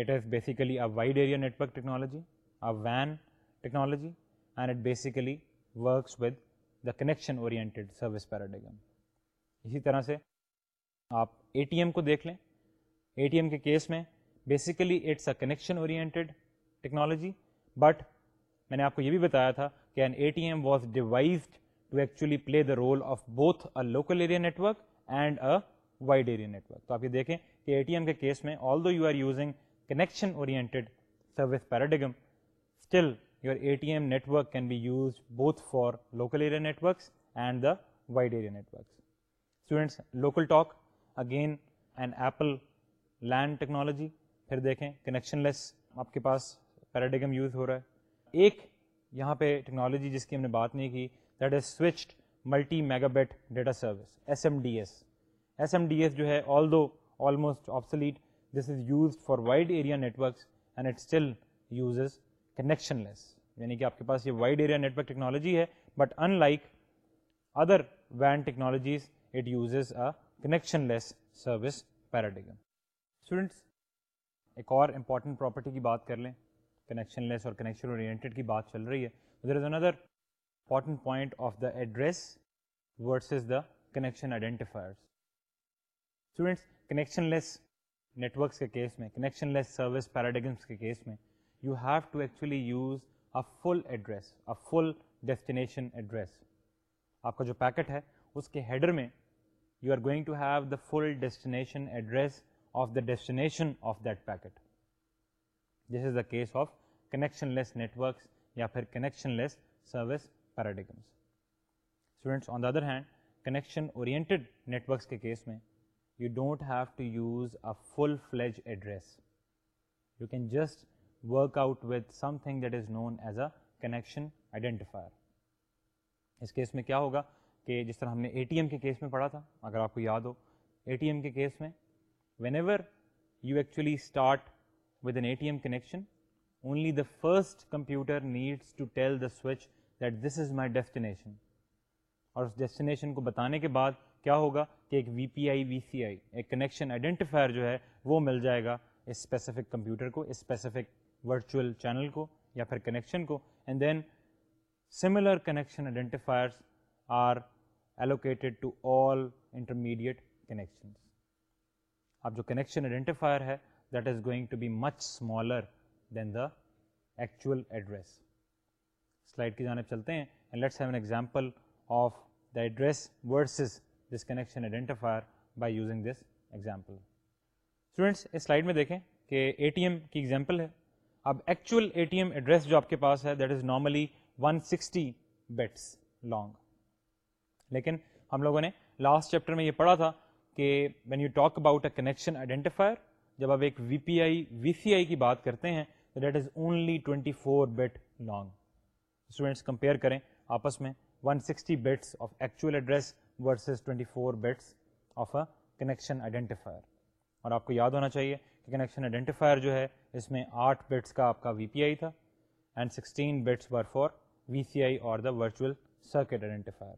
Speaker 1: it is basically a wide area network technology a وین technology and it basically works with the connection oriented service paradigm اسی طرح سے آپ A T M کو دیکھ لیں A T M کے کیس میں basically it's a connection oriented technology but میں نے آپ کو یہ بھی بتایا تھا کہ an A T M was devised to actually play the role of both a local area network and a wide area network تو آپ یہ دیکھیں کہ اے ٹی ایم کے کیس میں although you are using connection oriented service paradigm still your A T M network can be use both for local area networks and the wide area networks students local talk again and Apple land technology پھر دیکھیں connectionless آپ کے پاس paradigm use ہو رہا ہے ایک یہاں پہ ٹیکنالوجی جس کی ہم نے بات نہیں کی that is switched multi mega bat data service S M D S S M D S جو ہے although almost obsolete this is use for wide area networks and it still uses connectionless یعنی کہ آپ کے پاس یہ wide area network technology ہے but in like other وین technologies it uses a connectionless service paradigm ایک اور امپورٹنٹ پراپرٹی کی بات کر لیں کنیکشن لیس اور کنیکشن اورینٹیڈ کی بات چل رہی ہے there is another important point of the address versus the connection identifiers students connectionless net works کے کیس میں کنیکشن لیس سروس پیراڈیگمس کے کیس میں you have to actually use a full address a full destination address آپ کا جو packet ہے اس کے ہیڈر میں you are going to have the full destination address the case of connectionless networks یا پھر connectionless service paradigms and connection oriented networks کے کیس میں you don't have to use a full فلیج address you can just work out with something that is known as a connection identifier اس case میں کیا ہوگا کہ جس طرح ہم نے اے ٹی ایم کے کیس میں پڑھا تھا اگر آپ کو یاد ہو اے ٹی ایم کے کیس میں whenever you actually start with an A T M connection only the first computer needs to tell the switch that this is my destination اور اس ڈیسٹینیشن کو بتانے کے بعد کیا ہوگا کہ ایک V P I V C I ایک کنیکشن آئیڈینٹیفائر جو ہے وہ مل جائے گا اس اسپیسیفک کمپیوٹر کو اسپیسیفک ورچوئل چینل کو یا پھر کنیکشن کو and then similar connection identifiers اب جو کنیکشن ہے that is going to be much smaller than the actual address کی جانب چلتے ہیں سلائڈ میں دیکھیں کہ اے ٹی ایم کی ایگزامپل ہے اب actual A T M address جو آپ کے پاس ہے that is normally 160 sixty bits long لیکن ہم لوگوں نے لاسٹ چیپٹر میں یہ پڑھا تھا کہ when you talk about a connection identifier جب آپ ایک V P I V C I کی بات کرتے ہیں تو that is only twenty four bit long students compare کریں آپس میں one sixty bits of actual address versus twenty four bits of a connection identifier اور آپ کو یاد ہونا چاہیے کہ کنیکشن آئیڈینٹیفائر جو ہے اس میں آٹھ بیٹس کا آپ کا وی پی آئی تھا and sixteen bits were for V C I اور دا ورچوئل سرکٹ آئیڈینٹیفائر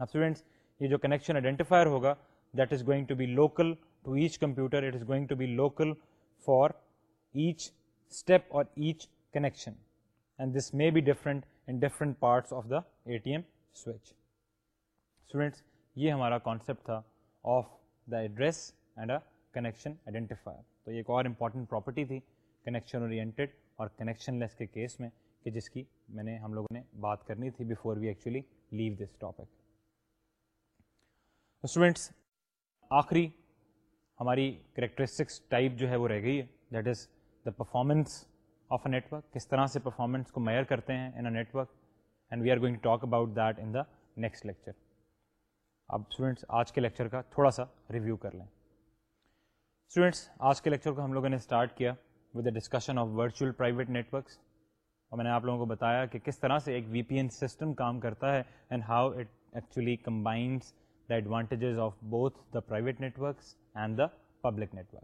Speaker 1: اب اسٹوڈینٹس یہ جو کنیکشن آئیڈینٹیفائر ہوگا that is going to be local to each computer it is going to be local for each step اور each connection and this may be different in different parts of the A T M switch students یہ ہمارا concept تھا of the address and a connection identifier تو ایک اور important property تھی connection oriented اور connectionless کے case میں کہ جس کی میں نے ہم لوگوں نے بات کرنی تھی before we actually leave this topic students آخری ہماری کریکٹرسٹکس ٹائپ جو ہے وہ رہ گئی ہے that is the performance of a network کس طرح سے پرفارمنس کو میئر کرتے ہیں in a network and we are going talk about that in the next lecture اب اسٹوڈینٹس آج کے لیکچر کا تھوڑا سا ریویو کر لیں اسٹوڈینٹس آج کے لیکچر کو ہم لوگوں نے اسٹارٹ کیا with the discussion of virtual private net works اور میں نے آپ لوگوں کو بتایا کہ کس طرح سے ایک وی پی این سسٹم کام کرتا ہے and how it actually combines the advantages of both the private networks and the public net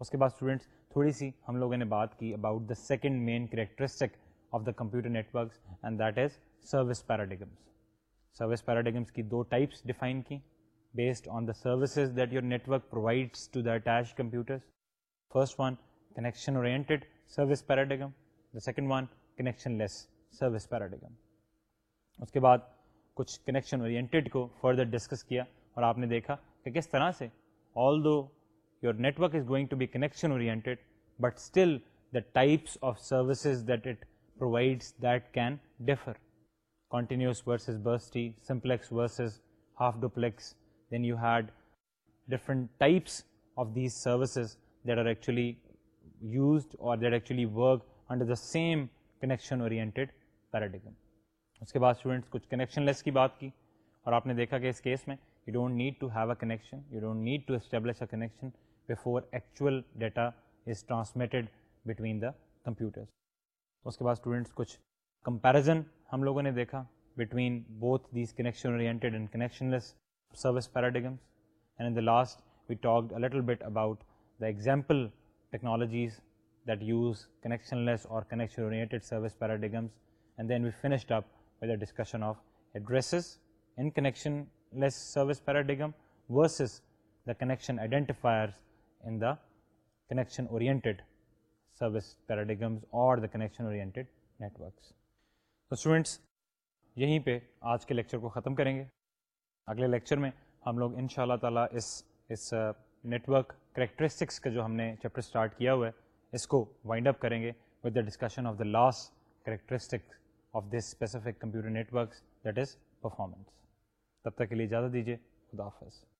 Speaker 1: اس کے بعد اسٹوڈنٹس تھوڑی سی ہم لوگوں نے بات کی about the second main characteristic of the computer networks and that is service paradigms service paradigms کی دو ٹائپس ڈیفائن کی based on the services that your network provides to the attach computers first one connection oriented service paradigm the second one connectionless service paradigm اس کے بعد کچھ connection oriented کو further discuss کیا اور آپ نے دیکھا کہ کس طرح سے آل دو your network is going to be connection oriented but still the types of services that it provides that can differ continuous versus bursty simplex versus half duplex then you had different types of these services that are actually used اور that actually work under the same connection oriented paradigm اس کے بعد students کچھ connection لیس کی بات کی اور آپ نے دیکھا کہ اس کیس میں you don't need to have a connection you don't need to establish a connection before actual data is transmitted between the computer اس کے بعد اسٹوڈنٹس کچھ کمپیریزن ہم لوگوں نے دیکھا between both these connection oriented and connectionless service paradigms and in the last we talk a little bit about the example technologies that use connectionless اور connection oriented service paradigms and then we finished up with the discussion of addresses in connectionless service paradigm versus the connection identifiers in the connection oriented service paradigms اور the connection oriented networks تو students یہیں پہ آج کے lecture کو ختم کریں گے اگلے لیکچر میں ہم لوگ ان شاء اللہ تعالیٰ اس اس نیٹورک کریکٹرسٹکس کا جو ہم نے چیپٹر اسٹارٹ کیا ہوا ہے اس کو وائنڈ اپ کریں گے with the discussion of the last characteristics of this specific computer net works that is performance تب تک کے لیے زیادہ دیجیے خدا حافظ